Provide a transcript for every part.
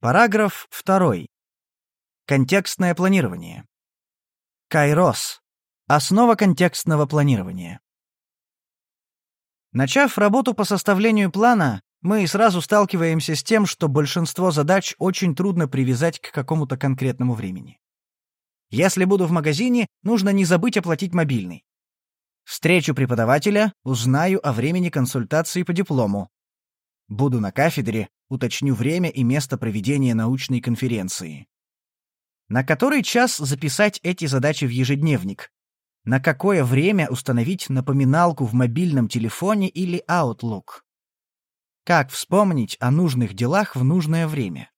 Параграф 2. Контекстное планирование. Кайрос. Основа контекстного планирования. Начав работу по составлению плана, мы сразу сталкиваемся с тем, что большинство задач очень трудно привязать к какому-то конкретному времени. Если буду в магазине, нужно не забыть оплатить мобильный. Встречу преподавателя, узнаю о времени консультации по диплому. Буду на кафедре, уточню время и место проведения научной конференции. На который час записать эти задачи в ежедневник? На какое время установить напоминалку в мобильном телефоне или Outlook? Как вспомнить о нужных делах в нужное время?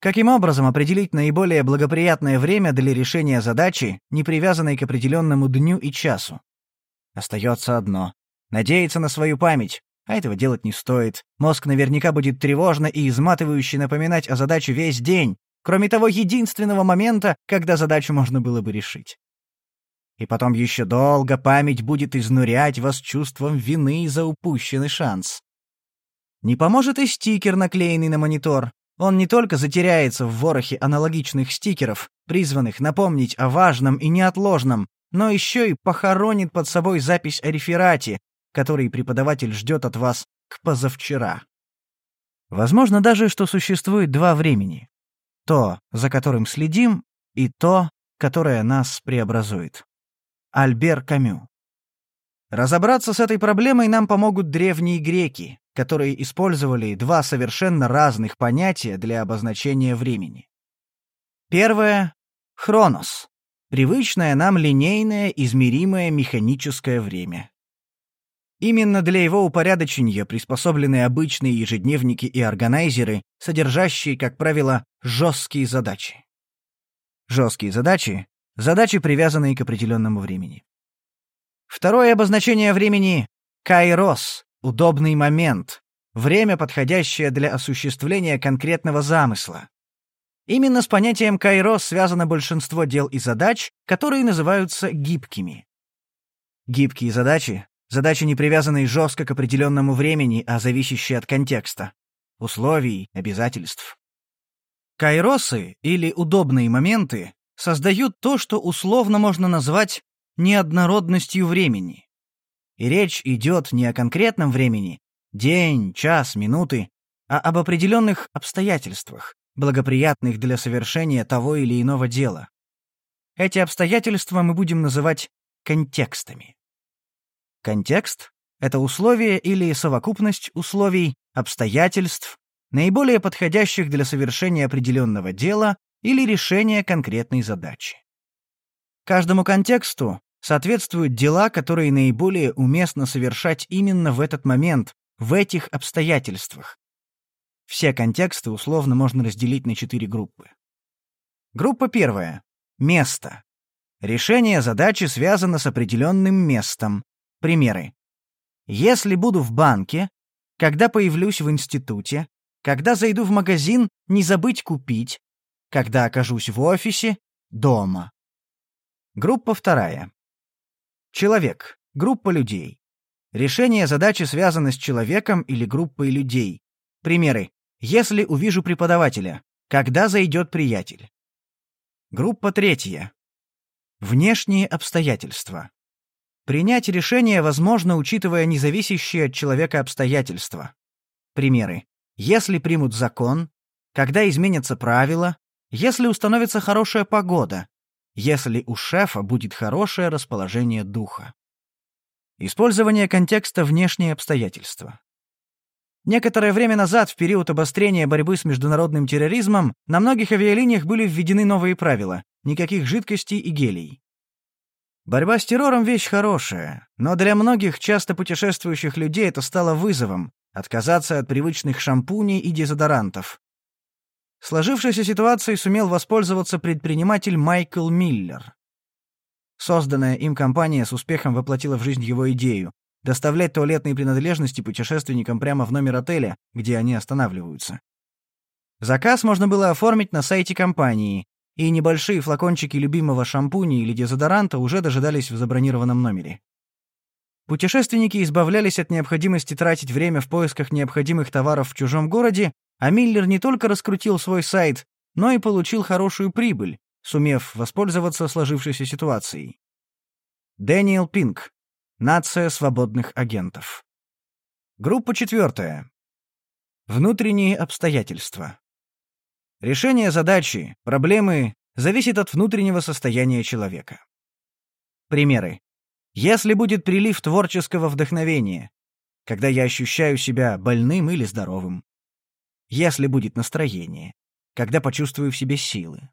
Каким образом определить наиболее благоприятное время для решения задачи, не привязанной к определенному дню и часу? Остается одно — надеяться на свою память, а этого делать не стоит. Мозг наверняка будет тревожно и изматывающе напоминать о задаче весь день, кроме того единственного момента, когда задачу можно было бы решить. И потом еще долго память будет изнурять вас чувством вины за упущенный шанс. Не поможет и стикер, наклеенный на монитор. Он не только затеряется в ворохе аналогичных стикеров, призванных напомнить о важном и неотложном, но еще и похоронит под собой запись о реферате, который преподаватель ждет от вас к позавчера. Возможно даже, что существует два времени. То, за которым следим, и то, которое нас преобразует. Альбер Камю. Разобраться с этой проблемой нам помогут древние греки, которые использовали два совершенно разных понятия для обозначения времени. Первое — хронос, привычное нам линейное, измеримое механическое время. Именно для его упорядочения приспособлены обычные ежедневники и органайзеры, содержащие, как правило, жесткие задачи. Жесткие задачи — задачи, привязанные к определенному времени. Второе обозначение времени — кайрос, удобный момент, время, подходящее для осуществления конкретного замысла. Именно с понятием кайрос связано большинство дел и задач, которые называются гибкими. Гибкие задачи Задачи, не привязанные жестко к определенному времени, а зависящие от контекста, условий, обязательств. Кайросы, или удобные моменты, создают то, что условно можно назвать неоднородностью времени. И речь идет не о конкретном времени, день, час, минуты, а об определенных обстоятельствах, благоприятных для совершения того или иного дела. Эти обстоятельства мы будем называть контекстами. Контекст — это условие или совокупность условий, обстоятельств, наиболее подходящих для совершения определенного дела или решения конкретной задачи. Каждому контексту соответствуют дела, которые наиболее уместно совершать именно в этот момент, в этих обстоятельствах. Все контексты условно можно разделить на четыре группы. Группа первая. Место. Решение задачи связано с определенным местом, Примеры. Если буду в банке, когда появлюсь в институте, когда зайду в магазин, не забыть купить, когда окажусь в офисе, дома. Группа вторая. Человек. Группа людей. Решение задачи связано с человеком или группой людей. Примеры. Если увижу преподавателя. Когда зайдет приятель. Группа третья. Внешние обстоятельства. Принять решение возможно, учитывая независящие от человека обстоятельства. Примеры. Если примут закон, когда изменятся правила, если установится хорошая погода, если у шефа будет хорошее расположение духа. Использование контекста внешние обстоятельства. Некоторое время назад, в период обострения борьбы с международным терроризмом, на многих авиалиниях были введены новые правила — никаких жидкостей и гелей. Борьба с террором — вещь хорошая, но для многих часто путешествующих людей это стало вызовом — отказаться от привычных шампуней и дезодорантов. Сложившейся ситуацией сумел воспользоваться предприниматель Майкл Миллер. Созданная им компания с успехом воплотила в жизнь его идею — доставлять туалетные принадлежности путешественникам прямо в номер отеля, где они останавливаются. Заказ можно было оформить на сайте компании, и небольшие флакончики любимого шампуня или дезодоранта уже дожидались в забронированном номере. Путешественники избавлялись от необходимости тратить время в поисках необходимых товаров в чужом городе, А Миллер не только раскрутил свой сайт, но и получил хорошую прибыль, сумев воспользоваться сложившейся ситуацией. Дэниел Пинк. Нация свободных агентов. Группа четвертая. Внутренние обстоятельства. Решение задачи, проблемы зависит от внутреннего состояния человека. Примеры. Если будет прилив творческого вдохновения, когда я ощущаю себя больным или здоровым. Если будет настроение, когда почувствую в себе силы.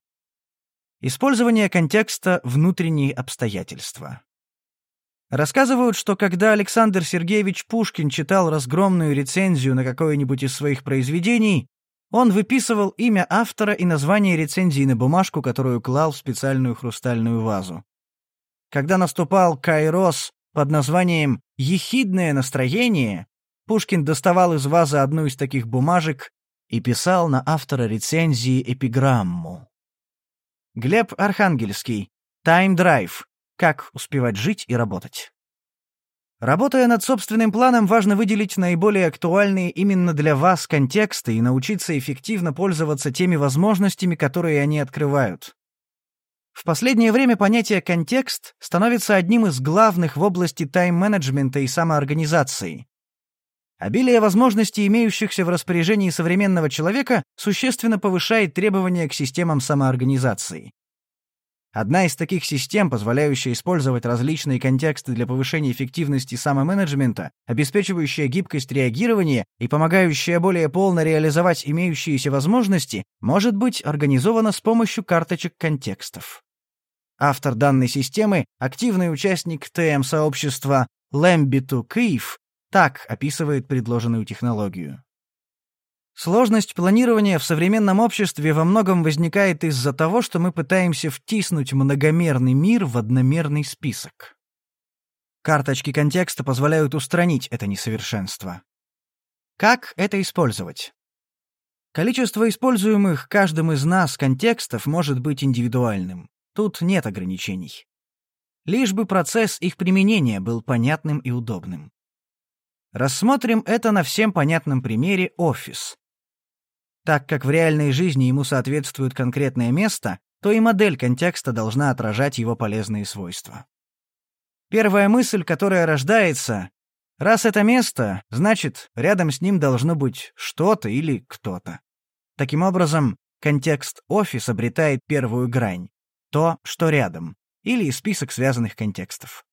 Использование контекста «внутренние обстоятельства». Рассказывают, что когда Александр Сергеевич Пушкин читал разгромную рецензию на какое-нибудь из своих произведений, он выписывал имя автора и название рецензии на бумажку, которую клал в специальную хрустальную вазу. Когда наступал Кайрос под названием «Ехидное настроение», Пушкин доставал из вазы одну из таких бумажек и писал на автора рецензии эпиграмму. Глеб Архангельский. Тайм-драйв. Как успевать жить и работать. Работая над собственным планом, важно выделить наиболее актуальные именно для вас контексты и научиться эффективно пользоваться теми возможностями, которые они открывают. В последнее время понятие «контекст» становится одним из главных в области тайм-менеджмента и самоорганизации. Обилие возможностей, имеющихся в распоряжении современного человека, существенно повышает требования к системам самоорганизации. Одна из таких систем, позволяющая использовать различные контексты для повышения эффективности самоменеджмента, обеспечивающая гибкость реагирования и помогающая более полно реализовать имеющиеся возможности, может быть организована с помощью карточек контекстов. Автор данной системы — активный участник ТМ-сообщества Лэмбиту Киев, так описывает предложенную технологию. Сложность планирования в современном обществе во многом возникает из-за того, что мы пытаемся втиснуть многомерный мир в одномерный список. Карточки контекста позволяют устранить это несовершенство. Как это использовать? Количество используемых каждым из нас контекстов может быть индивидуальным. Тут нет ограничений. Лишь бы процесс их применения был понятным и удобным. Рассмотрим это на всем понятном примере офис. Так как в реальной жизни ему соответствует конкретное место, то и модель контекста должна отражать его полезные свойства. Первая мысль, которая рождается, раз это место, значит, рядом с ним должно быть что-то или кто-то. Таким образом, контекст офис обретает первую грань — то, что рядом, или список связанных контекстов.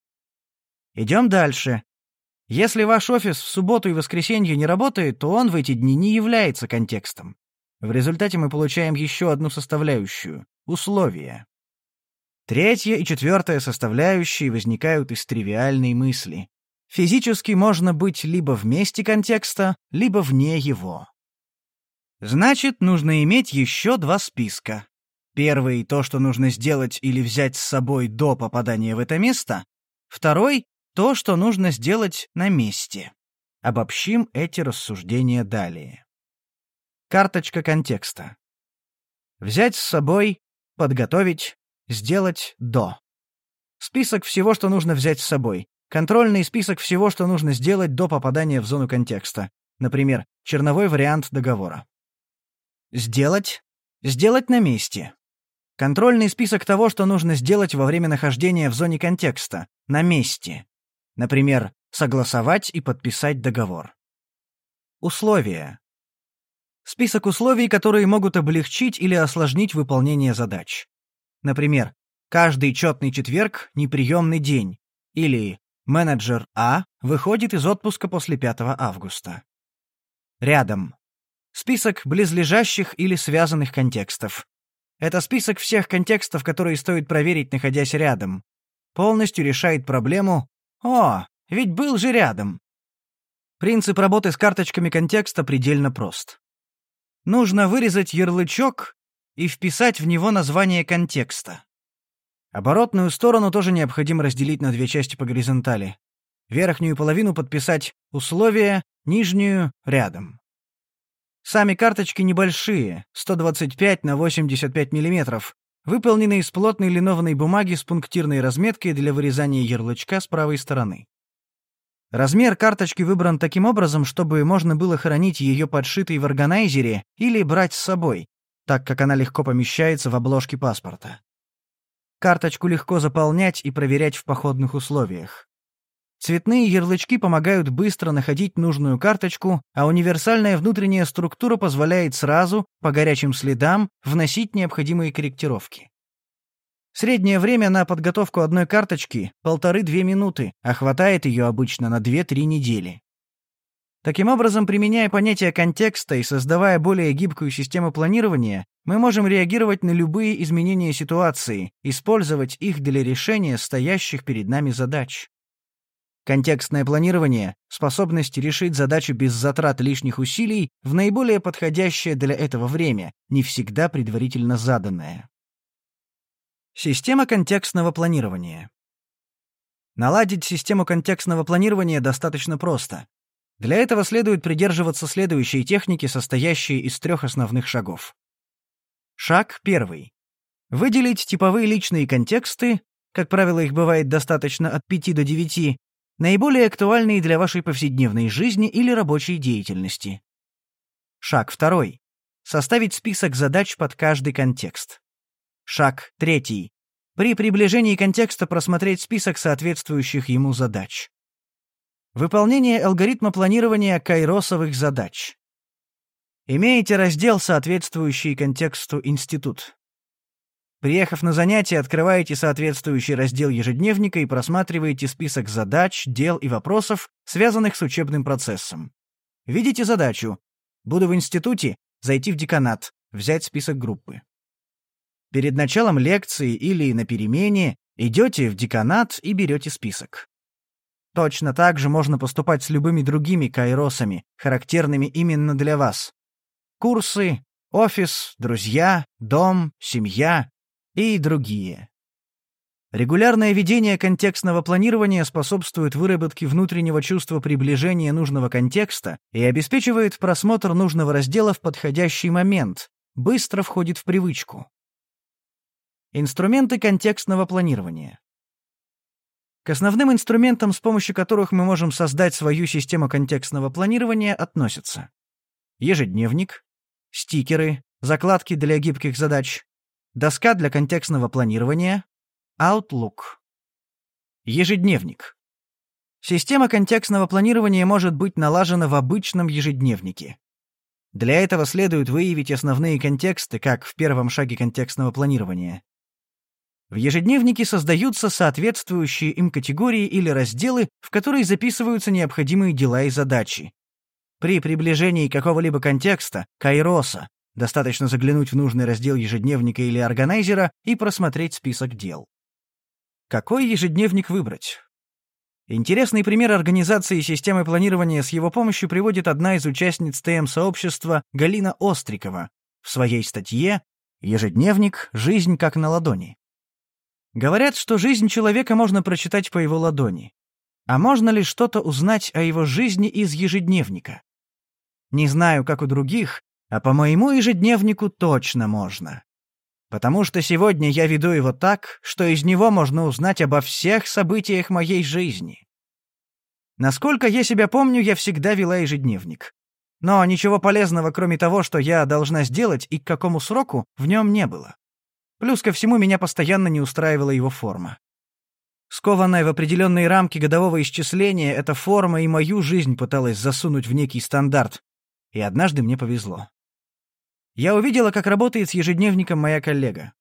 Идем дальше. Если ваш офис в субботу и воскресенье не работает, то он в эти дни не является контекстом. В результате мы получаем еще одну составляющую — условия. Третья и четвертая составляющие возникают из тривиальной мысли. Физически можно быть либо в месте контекста, либо вне его. Значит, нужно иметь еще два списка. Первый — то, что нужно сделать или взять с собой до попадания в это место. Второй то, что нужно сделать на месте. Обобщим эти рассуждения далее. Карточка контекста. Взять с собой, подготовить, сделать до. Список всего, что нужно взять с собой. Контрольный список всего, что нужно сделать до попадания в зону контекста. Например, черновой вариант договора. Сделать. Сделать на месте. Контрольный список того, что нужно сделать во время нахождения в зоне контекста. На месте. Например, согласовать и подписать договор. Условия. Список условий, которые могут облегчить или осложнить выполнение задач. Например, каждый четный четверг – неприемный день. Или менеджер А выходит из отпуска после 5 августа. Рядом. Список близлежащих или связанных контекстов. Это список всех контекстов, которые стоит проверить, находясь рядом. Полностью решает проблему «О, ведь был же рядом». Принцип работы с карточками контекста предельно прост. Нужно вырезать ярлычок и вписать в него название контекста. Оборотную сторону тоже необходимо разделить на две части по горизонтали. Верхнюю половину подписать «Условия», нижнюю — «Рядом». Сами карточки небольшие, 125 на 85 мм, выполнены из плотной линованной бумаги с пунктирной разметкой для вырезания ярлычка с правой стороны. Размер карточки выбран таким образом, чтобы можно было хранить ее подшитой в органайзере или брать с собой, так как она легко помещается в обложке паспорта. Карточку легко заполнять и проверять в походных условиях. Цветные ярлычки помогают быстро находить нужную карточку, а универсальная внутренняя структура позволяет сразу, по горячим следам, вносить необходимые корректировки. Среднее время на подготовку одной карточки — полторы-две минуты, а хватает ее обычно на две-три недели. Таким образом, применяя понятие контекста и создавая более гибкую систему планирования, мы можем реагировать на любые изменения ситуации, использовать их для решения стоящих перед нами задач. Контекстное планирование — способность решить задачу без затрат лишних усилий в наиболее подходящее для этого время, не всегда предварительно заданное. Система контекстного планирования. Наладить систему контекстного планирования достаточно просто. Для этого следует придерживаться следующей техники, состоящей из трех основных шагов. Шаг первый. Выделить типовые личные контексты, как правило, их бывает достаточно от 5 до 9, наиболее актуальные для вашей повседневной жизни или рабочей деятельности. Шаг второй. Составить список задач под каждый контекст. Шаг третий. При приближении контекста просмотреть список соответствующих ему задач. Выполнение алгоритма планирования кайросовых задач. Имеете раздел, соответствующий контексту институт. Приехав на занятие, открываете соответствующий раздел ежедневника и просматриваете список задач, дел и вопросов, связанных с учебным процессом. Видите задачу «Буду в институте», зайти в деканат, взять список группы. Перед началом лекции или на перемене идете в деканат и берете список. Точно так же можно поступать с любыми другими кайросами, характерными именно для вас. Курсы, офис, друзья, дом, семья и другие. Регулярное ведение контекстного планирования способствует выработке внутреннего чувства приближения нужного контекста и обеспечивает просмотр нужного раздела в подходящий момент, быстро входит в привычку. Инструменты контекстного планирования. К основным инструментам, с помощью которых мы можем создать свою систему контекстного планирования, относятся ежедневник, стикеры, закладки для гибких задач, доска для контекстного планирования, Outlook. Ежедневник. Система контекстного планирования может быть налажена в обычном ежедневнике. Для этого следует выявить основные контексты, как в первом шаге контекстного планирования. В ежедневнике создаются соответствующие им категории или разделы, в которые записываются необходимые дела и задачи. При приближении какого-либо контекста, кайроса, достаточно заглянуть в нужный раздел ежедневника или органайзера и просмотреть список дел. Какой ежедневник выбрать? Интересный пример организации системы планирования с его помощью приводит одна из участниц ТМ-сообщества Галина Острикова в своей статье «Ежедневник. Жизнь как на ладони». Говорят, что жизнь человека можно прочитать по его ладони. А можно ли что-то узнать о его жизни из ежедневника? Не знаю, как у других, а по моему ежедневнику точно можно. Потому что сегодня я веду его так, что из него можно узнать обо всех событиях моей жизни. Насколько я себя помню, я всегда вела ежедневник. Но ничего полезного, кроме того, что я должна сделать и к какому сроку, в нем не было. Плюс ко всему меня постоянно не устраивала его форма. Скованная в определенные рамки годового исчисления, эта форма и мою жизнь пыталась засунуть в некий стандарт. И однажды мне повезло. Я увидела, как работает с ежедневником моя коллега.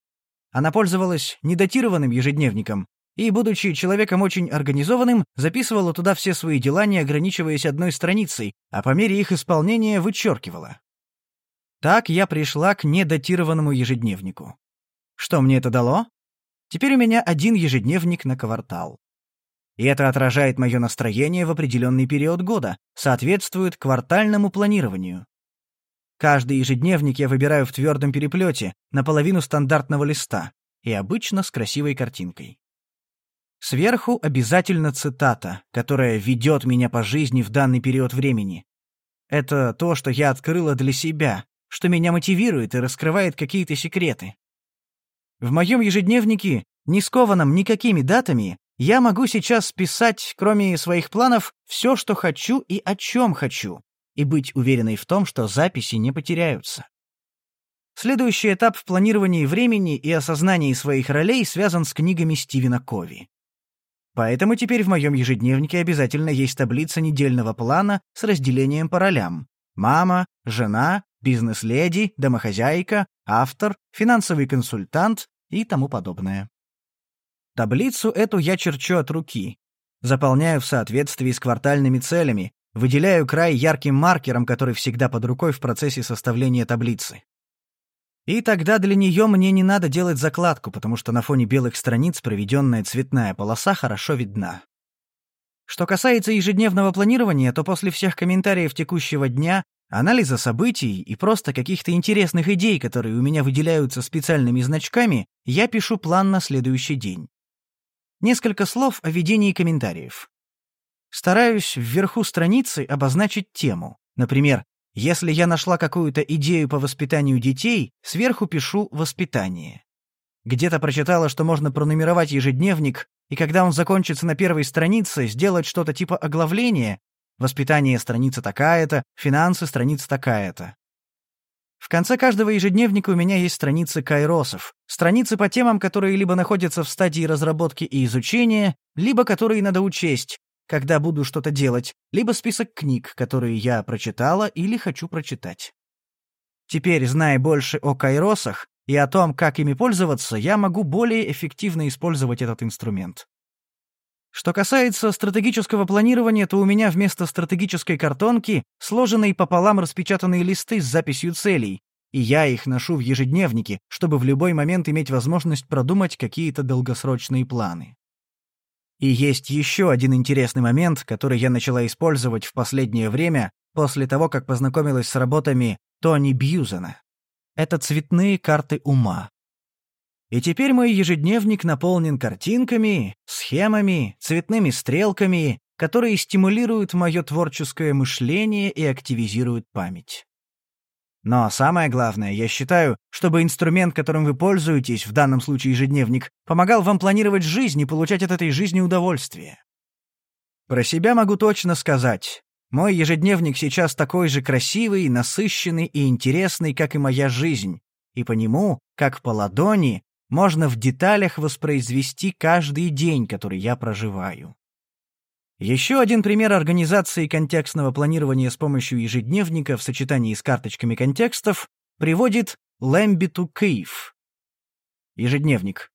Она пользовалась недатированным ежедневником и, будучи человеком очень организованным, записывала туда все свои дела, не ограничиваясь одной страницей, а по мере их исполнения вычеркивала. Так я пришла к недатированному ежедневнику. Что мне это дало? Теперь у меня один ежедневник на квартал. И это отражает мое настроение в определенный период года, соответствует квартальному планированию. Каждый ежедневник я выбираю в твердом переплете, наполовину стандартного листа, и обычно с красивой картинкой. Сверху обязательно цитата, которая ведет меня по жизни в данный период времени. Это то, что я открыла для себя, что меня мотивирует и раскрывает какие-то секреты. В моем ежедневнике, не скованном никакими датами, я могу сейчас списать, кроме своих планов, все, что хочу и о чем хочу, и быть уверенной в том, что записи не потеряются. Следующий этап в планировании времени и осознании своих ролей связан с книгами Стивена Кови. Поэтому теперь в моем ежедневнике обязательно есть таблица недельного плана с разделением по ролям. Мама, жена, бизнес-леди, домохозяйка, автор, финансовый консультант и тому подобное. Таблицу эту я черчу от руки, заполняю в соответствии с квартальными целями, выделяю край ярким маркером, который всегда под рукой в процессе составления таблицы. И тогда для нее мне не надо делать закладку, потому что на фоне белых страниц проведенная цветная полоса хорошо видна. Что касается ежедневного планирования, то после всех комментариев текущего дня, анализа событий и просто каких-то интересных идей, которые у меня выделяются специальными значками, я пишу план на следующий день. Несколько слов о ведении комментариев. Стараюсь вверху страницы обозначить тему. Например, если я нашла какую-то идею по воспитанию детей, сверху пишу «воспитание». Где-то прочитала, что можно пронумеровать ежедневник, и когда он закончится на первой странице, сделать что-то типа оглавления «Воспитание страница такая-то», «Финансы страница такая-то». В конце каждого ежедневника у меня есть страницы кайросов, страницы по темам, которые либо находятся в стадии разработки и изучения, либо которые надо учесть, когда буду что-то делать, либо список книг, которые я прочитала или хочу прочитать. Теперь, зная больше о кайросах и о том, как ими пользоваться, я могу более эффективно использовать этот инструмент. Что касается стратегического планирования, то у меня вместо стратегической картонки сложенные пополам распечатанные листы с записью целей, и я их ношу в ежедневнике, чтобы в любой момент иметь возможность продумать какие-то долгосрочные планы. И есть еще один интересный момент, который я начала использовать в последнее время, после того, как познакомилась с работами Тони Бьюзена. Это цветные карты ума. И теперь мой ежедневник наполнен картинками, схемами, цветными стрелками, которые стимулируют мое творческое мышление и активизируют память. Но самое главное, я считаю, чтобы инструмент, которым вы пользуетесь, в данном случае ежедневник, помогал вам планировать жизнь и получать от этой жизни удовольствие. Про себя могу точно сказать. Мой ежедневник сейчас такой же красивый, насыщенный и интересный, как и моя жизнь, и по нему, как по ладони, можно в деталях воспроизвести каждый день, который я проживаю. Еще один пример организации контекстного планирования с помощью ежедневника в сочетании с карточками контекстов приводит Лэмбиту Кейв. Ежедневник.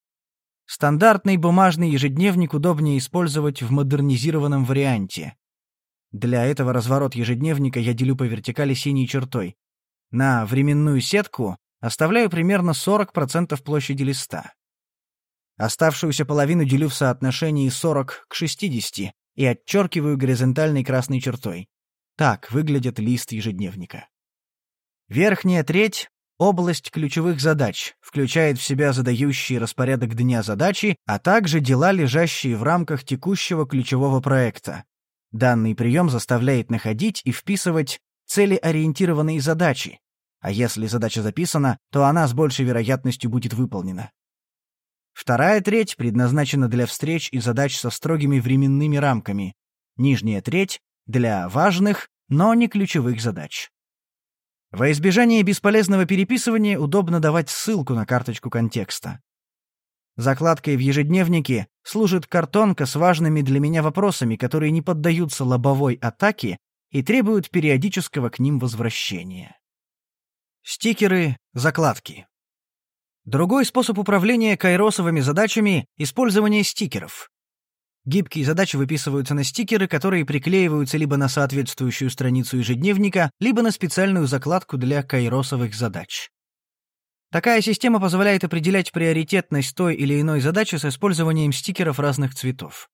Стандартный бумажный ежедневник удобнее использовать в модернизированном варианте. Для этого разворот ежедневника я делю по вертикали синей чертой. На временную сетку оставляю примерно 40% площади листа. Оставшуюся половину делю в соотношении 40 к 60, и отчеркиваю горизонтальной красной чертой. Так выглядит лист ежедневника. Верхняя треть — область ключевых задач, включает в себя задающие распорядок дня задачи, а также дела, лежащие в рамках текущего ключевого проекта. Данный прием заставляет находить и вписывать целеориентированные задачи, а если задача записана, то она с большей вероятностью будет выполнена. Вторая треть предназначена для встреч и задач со строгими временными рамками. Нижняя треть — для важных, но не ключевых задач. Во избежание бесполезного переписывания удобно давать ссылку на карточку контекста. Закладкой в ежедневнике служит картонка с важными для меня вопросами, которые не поддаются лобовой атаке и требуют периодического к ним возвращения. Стикеры, закладки. Другой способ управления кайросовыми задачами — использование стикеров. Гибкие задачи выписываются на стикеры, которые приклеиваются либо на соответствующую страницу ежедневника, либо на специальную закладку для кайросовых задач. Такая система позволяет определять приоритетность той или иной задачи с использованием стикеров разных цветов.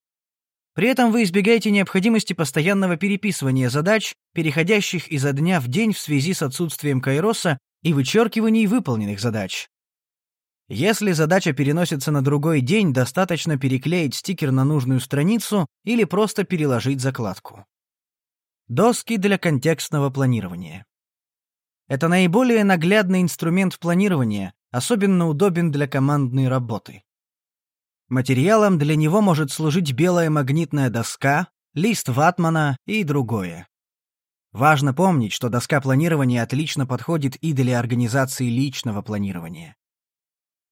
При этом вы избегаете необходимости постоянного переписывания задач, переходящих изо дня в день в связи с отсутствием кайроса и вычеркиваний выполненных задач, если задача переносится на другой день, достаточно переклеить стикер на нужную страницу или просто переложить закладку. Доски для контекстного планирования. Это наиболее наглядный инструмент планирования, особенно удобен для командной работы. Материалом для него может служить белая магнитная доска, лист ватмана и другое. Важно помнить, что доска планирования отлично подходит и для организации личного планирования.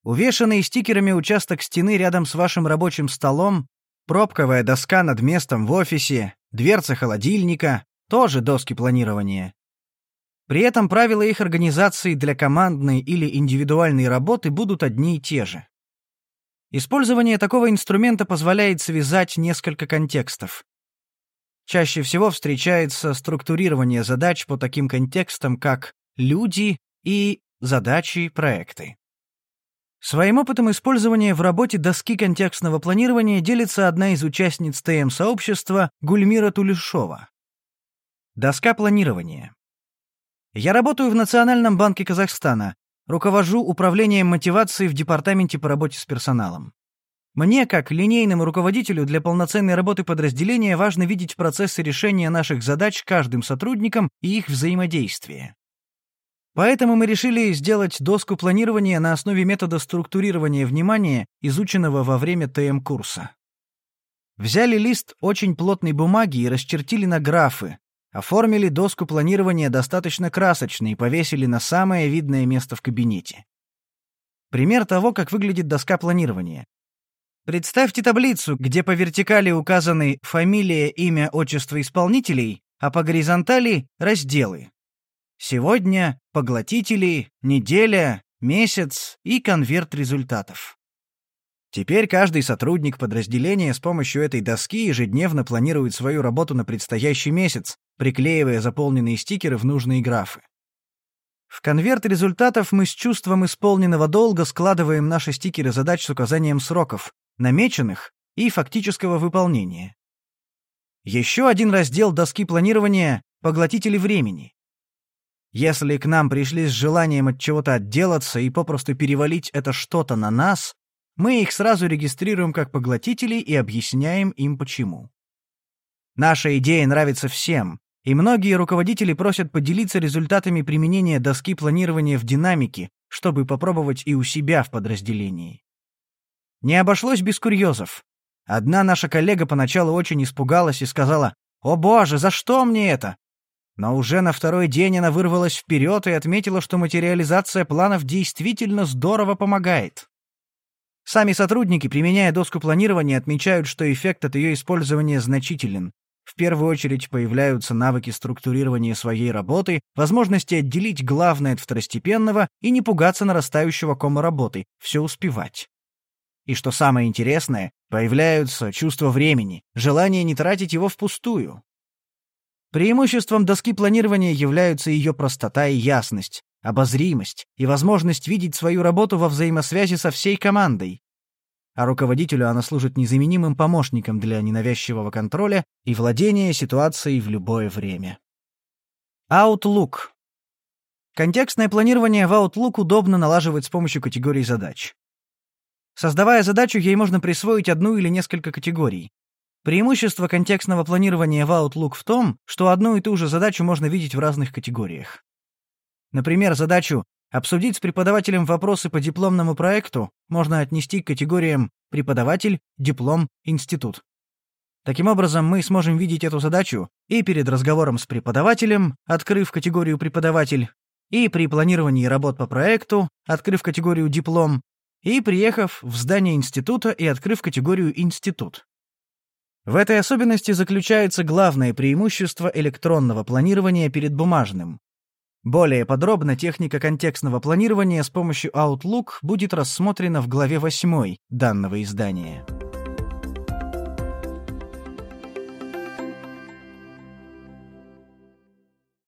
Увешанный стикерами участок стены рядом с вашим рабочим столом, пробковая доска над местом в офисе, дверца холодильника — тоже доски планирования. При этом правила их организации для командной или индивидуальной работы будут одни и те же. Использование такого инструмента позволяет связать несколько контекстов. Чаще всего встречается структурирование задач по таким контекстам, как «люди» и «задачи проекты». Своим опытом использования в работе доски контекстного планирования делится одна из участниц ТМ-сообщества Гульмира Тулешова. Доска планирования. Я работаю в Национальном банке Казахстана, руковожу управлением мотивации в департаменте по работе с персоналом. Мне, как линейному руководителю для полноценной работы подразделения, важно видеть процессы решения наших задач каждым сотрудником и их взаимодействие. Поэтому мы решили сделать доску планирования на основе метода структурирования внимания, изученного во время ТМ-курса. Взяли лист очень плотной бумаги и расчертили на графы, оформили доску планирования достаточно красочно и повесили на самое видное место в кабинете. Пример того, как выглядит доска планирования. Представьте таблицу, где по вертикали указаны фамилия, имя, отчество исполнителей, а по горизонтали — разделы. Сегодня — поглотители, неделя, месяц и конверт результатов. Теперь каждый сотрудник подразделения с помощью этой доски ежедневно планирует свою работу на предстоящий месяц, приклеивая заполненные стикеры в нужные графы. В конверт результатов мы с чувством исполненного долга складываем наши стикеры задач с указанием сроков, намеченных и фактического выполнения. Еще один раздел доски планирования — поглотители времени. Если к нам пришли с желанием от чего-то отделаться и попросту перевалить это что-то на нас, мы их сразу регистрируем как поглотители и объясняем им почему. Наша идея нравится всем, и многие руководители просят поделиться результатами применения доски планирования в динамике, чтобы попробовать и у себя в подразделении. Не обошлось без курьезов. Одна наша коллега поначалу очень испугалась и сказала «О боже, за что мне это? Но уже на второй день она вырвалась вперед и отметила, что материализация планов действительно здорово помогает. Сами сотрудники, применяя доску планирования, отмечают, что эффект от ее использования значителен. В первую очередь появляются навыки структурирования своей работы, возможности отделить главное от второстепенного и не пугаться нарастающего кома работы, все успевать. И что самое интересное, появляются чувство времени, желание не тратить его впустую. Преимуществом доски планирования являются ее простота и ясность, обозримость и возможность видеть свою работу во взаимосвязи со всей командой. А руководителю она служит незаменимым помощником для ненавязчивого контроля и владения ситуацией в любое время. Outlook. Контекстное планирование в Outlook удобно налаживать с помощью категорий задач. Создавая задачу, ей можно присвоить одну или несколько категорий. Преимущество контекстного планирования в Outlook в том, что одну и ту же задачу можно видеть в разных категориях. Например, задачу «Обсудить с преподавателем вопросы по дипломному проекту» можно отнести к категориям «Преподаватель», «Диплом», «Институт». Таким образом, мы сможем видеть эту задачу и перед разговором с преподавателем, открыв категорию «Преподаватель», и при планировании работ по проекту, открыв категорию «Диплом», и приехав в здание института и открыв категорию «Институт». В этой особенности заключается главное преимущество электронного планирования перед бумажным. Более подробно техника контекстного планирования с помощью Outlook будет рассмотрена в главе 8 данного издания.